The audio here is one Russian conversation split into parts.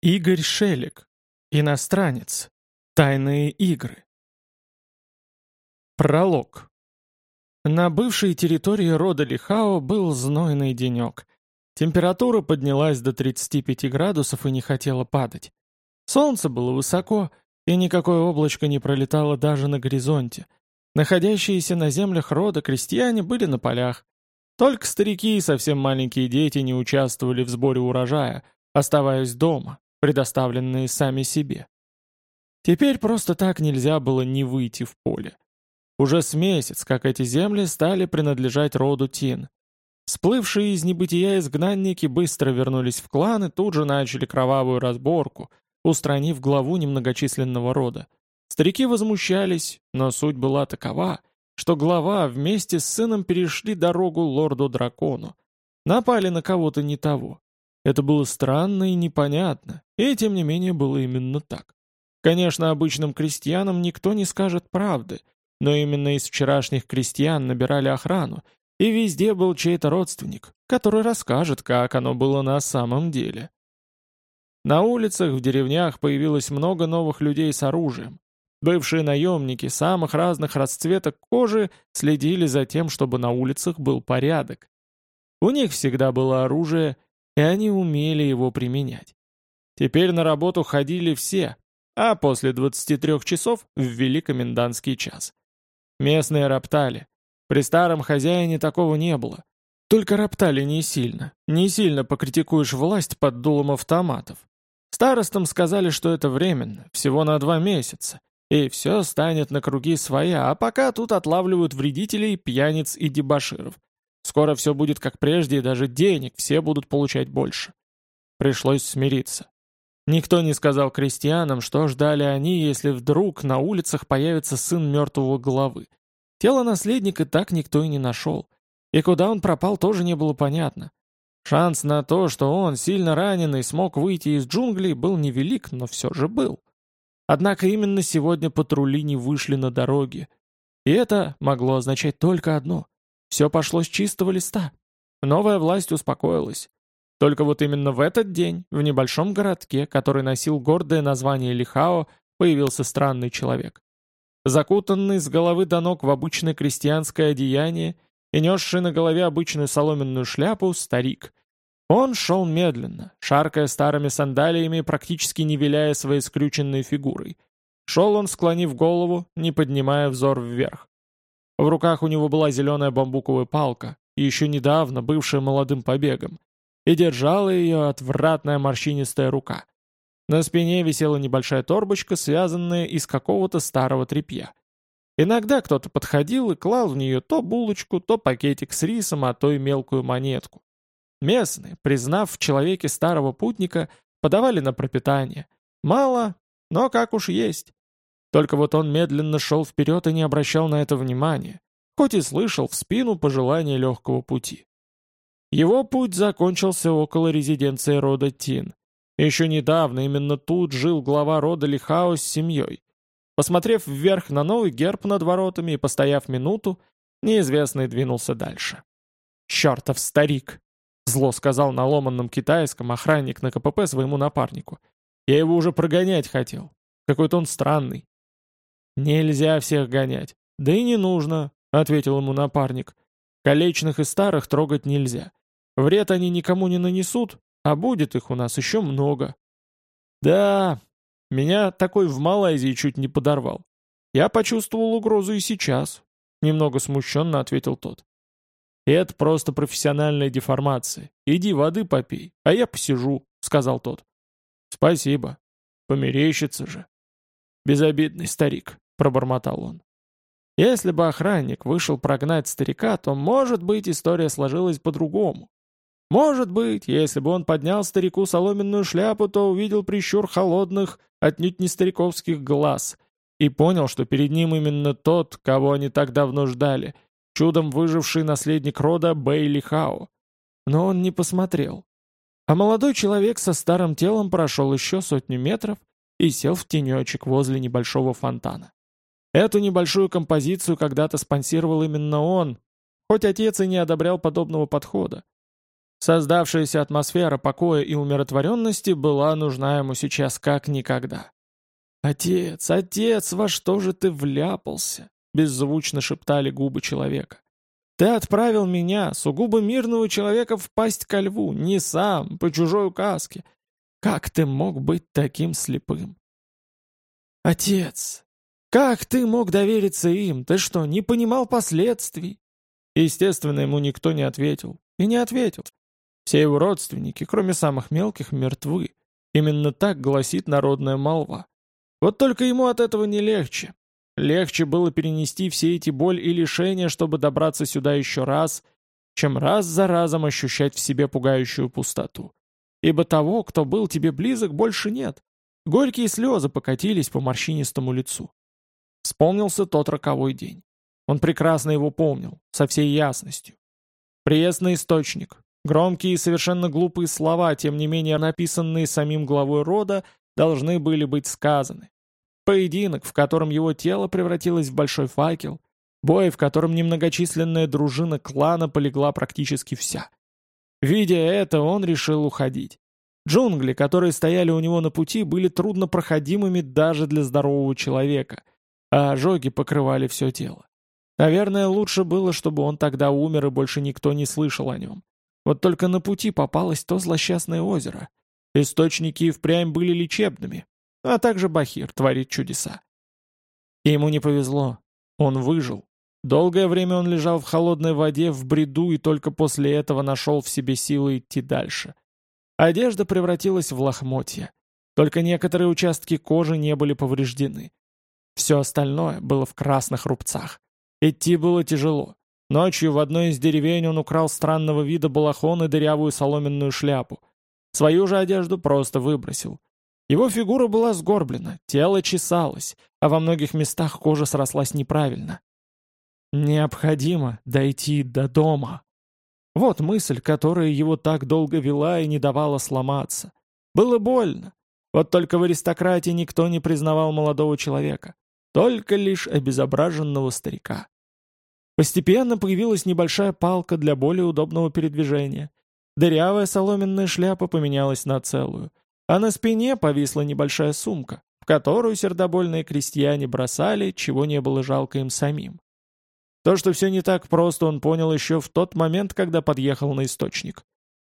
Игорь Шелик. Иностранец. Тайные игры. Пролог. На бывшей территории рода Лихао был знойный денек. Температура поднялась до 35 градусов и не хотела падать. Солнце было высоко, и никакое облачко не пролетало даже на горизонте. Находящиеся на землях рода крестьяне были на полях. Только старики и совсем маленькие дети не участвовали в сборе урожая, оставаясь дома, предоставленные сами себе. Теперь просто так нельзя было не выйти в поле. Уже с месяц, как эти земли стали принадлежать роду Тин. Сплывшие из небытия изгнанники быстро вернулись в клан и тут же начали кровавую разборку, устранив главу немногочисленного рода. Старики возмущались, но суть была такова, что глава вместе с сыном перешли дорогу лорду-дракону. Напали на кого-то не того. Это было странно и непонятно, и тем не менее было именно так. Конечно, обычным крестьянам никто не скажет правды, но именно из вчерашних крестьян набирали охрану, и везде был чей-то родственник, который расскажет, как оно было на самом деле. На улицах в деревнях появилось много новых людей с оружием. Бывшие наемники самых разных расцветок кожи следили за тем, чтобы на улицах был порядок. У них всегда было оружие, и они умели его применять. Теперь на работу ходили все, а после 23 часов ввели комендантский час. Местные роптали. При старом хозяине такого не было. Только роптали не сильно. Не сильно покритикуешь власть под дулом автоматов. Старостам сказали, что это временно, всего на два месяца, и все станет на круги своя, а пока тут отлавливают вредителей, пьяниц и дебоширов. Скоро все будет как прежде, и даже денег все будут получать больше. Пришлось смириться. Никто не сказал крестьянам, что ждали они, если вдруг на улицах появится сын мертвого главы. Тело наследника так никто и не нашел. И куда он пропал, тоже не было понятно. Шанс на то, что он, сильно раненый, смог выйти из джунглей, был невелик, но все же был. Однако именно сегодня патрули не вышли на дороги. И это могло означать только одно. Все пошло с чистого листа. Новая власть успокоилась. Только вот именно в этот день, в небольшом городке, который носил гордое название Лихао, появился странный человек. Закутанный с головы до ног в обычное крестьянское одеяние и несший на голове обычную соломенную шляпу старик. Он шел медленно, шаркая старыми сандалиями, практически не виляя своей скрюченной фигурой. Шел он, склонив голову, не поднимая взор вверх. В руках у него была зеленая бамбуковая палка, еще недавно бывшая молодым побегом, и держала ее отвратная морщинистая рука. На спине висела небольшая торбочка, связанная из какого-то старого тряпья. Иногда кто-то подходил и клал в нее то булочку, то пакетик с рисом, а то и мелкую монетку. Местные, признав в человеке старого путника, подавали на пропитание. Мало, но как уж есть. Только вот он медленно шел вперед и не обращал на это внимания, хоть и слышал в спину пожелания легкого пути. Его путь закончился около резиденции рода Тин. Еще недавно именно тут жил глава рода Лихао с семьей. Посмотрев вверх на новый герб над воротами и постояв минуту, неизвестный двинулся дальше. «Чертов старик!» — зло сказал на ломанном китайском охранник на КПП своему напарнику. «Я его уже прогонять хотел. Какой-то он странный. «Нельзя всех гонять. Да и не нужно», — ответил ему напарник. «Колечных и старых трогать нельзя. Вред они никому не нанесут, а будет их у нас еще много». «Да, меня такой в Малайзии чуть не подорвал. Я почувствовал угрозу и сейчас», — немного смущенно ответил тот. «Это просто профессиональная деформация. Иди воды попей, а я посижу», — сказал тот. «Спасибо. Померещится же». Безобидный старик пробормотал он. Если бы охранник вышел прогнать старика, то, может быть, история сложилась по-другому. Может быть, если бы он поднял старику соломенную шляпу, то увидел прищур холодных, отнюдь не стариковских глаз, и понял, что перед ним именно тот, кого они так давно ждали, чудом выживший наследник рода Бейли Хао. Но он не посмотрел. А молодой человек со старым телом прошел еще сотню метров и сел в тенечек возле небольшого фонтана. Эту небольшую композицию когда-то спонсировал именно он, хоть отец и не одобрял подобного подхода. Создавшаяся атмосфера покоя и умиротворенности была нужна ему сейчас как никогда. «Отец, отец, во что же ты вляпался?» — беззвучно шептали губы человека. «Ты отправил меня, сугубо мирного человека, в пасть ко льву, не сам, по чужой указке. Как ты мог быть таким слепым?» «Отец, как ты мог довериться им? Ты что, не понимал последствий?» Естественно, ему никто не ответил. И не ответил. Все его родственники, кроме самых мелких, мертвы. Именно так гласит народная молва. Вот только ему от этого не легче. Легче было перенести все эти боль и лишения, чтобы добраться сюда еще раз, чем раз за разом ощущать в себе пугающую пустоту. Ибо того, кто был тебе близок, больше нет. Горькие слезы покатились по морщинистому лицу. Вспомнился тот роковой день. Он прекрасно его помнил, со всей ясностью. Приезд источник, Громкие и совершенно глупые слова, тем не менее написанные самим главой рода, должны были быть сказаны. Поединок, в котором его тело превратилось в большой факел, бой, в котором немногочисленная дружина клана полегла практически вся. Видя это, он решил уходить. Джунгли, которые стояли у него на пути, были труднопроходимыми даже для здорового человека, а ожоги покрывали все тело. Наверное, лучше было, чтобы он тогда умер и больше никто не слышал о нем. Вот только на пути попалось то злосчастное озеро. Источники впрямь были лечебными, а также Бахир творит чудеса. И ему не повезло. Он выжил. Долгое время он лежал в холодной воде в бреду и только после этого нашел в себе силы идти дальше. Одежда превратилась в лохмотья. Только некоторые участки кожи не были повреждены. Все остальное было в красных рубцах. Идти было тяжело. Ночью в одной из деревень он украл странного вида балахон и дырявую соломенную шляпу. Свою же одежду просто выбросил. Его фигура была сгорблена, тело чесалось, а во многих местах кожа срослась неправильно. Необходимо дойти до дома. Вот мысль, которая его так долго вела и не давала сломаться. Было больно. Вот только в аристократии никто не признавал молодого человека. Только лишь обезображенного старика. Постепенно появилась небольшая палка для более удобного передвижения. Дырявая соломенная шляпа поменялась на целую, а на спине повисла небольшая сумка, в которую сердобольные крестьяне бросали, чего не было жалко им самим. То, что все не так просто, он понял еще в тот момент, когда подъехал на источник.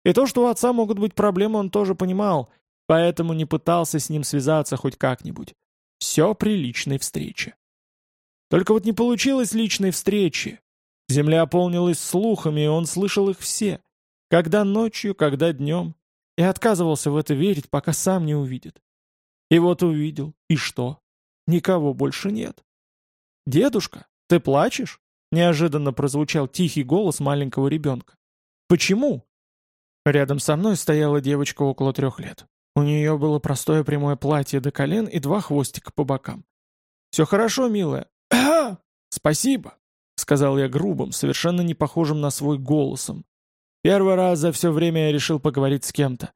И то, что у отца могут быть проблемы, он тоже понимал, поэтому не пытался с ним связаться хоть как-нибудь. Все при личной встрече. Только вот не получилось личной встречи. Земля полнилась слухами, и он слышал их все. Когда ночью, когда днем. И отказывался в это верить, пока сам не увидит. И вот увидел. И что? Никого больше нет. «Дедушка, ты плачешь?» Неожиданно прозвучал тихий голос маленького ребенка. «Почему?» Рядом со мной стояла девочка около трех лет. У нее было простое прямое платье до колен и два хвостика по бокам. «Все хорошо, милая. «Спасибо», — сказал я грубым, совершенно не похожим на свой голосом. Первый раз за все время я решил поговорить с кем-то.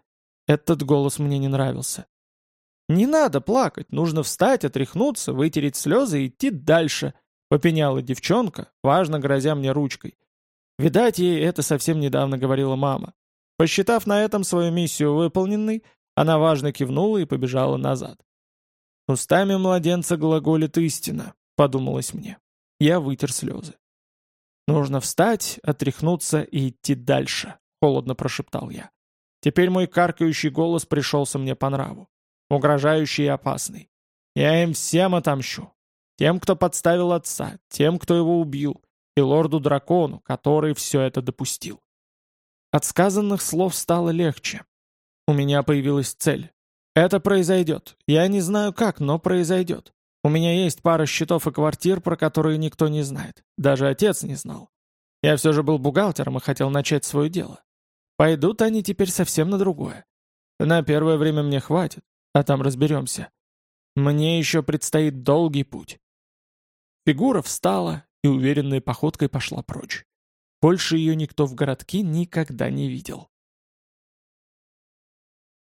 Этот голос мне не нравился. «Не надо плакать, нужно встать, отряхнуться, вытереть слезы и идти дальше», — попеняла девчонка, важно грозя мне ручкой. Видать, ей это совсем недавно говорила мама. Посчитав на этом свою миссию выполненной, она важно кивнула и побежала назад. Устами младенца глаголит истина, — подумалось мне. Я вытер слезы. «Нужно встать, отряхнуться и идти дальше», — холодно прошептал я. Теперь мой каркающий голос пришелся мне по нраву. Угрожающий и опасный. Я им всем отомщу. Тем, кто подставил отца, тем, кто его убил, и лорду-дракону, который все это допустил. От сказанных слов стало легче. У меня появилась цель. Это произойдет. Я не знаю как, но произойдет. У меня есть пара счетов и квартир, про которые никто не знает. Даже отец не знал. Я все же был бухгалтером и хотел начать свое дело. Пойдут они теперь совсем на другое. На первое время мне хватит, а там разберемся. Мне еще предстоит долгий путь. Фигура встала и уверенной походкой пошла прочь. Больше ее никто в городке никогда не видел.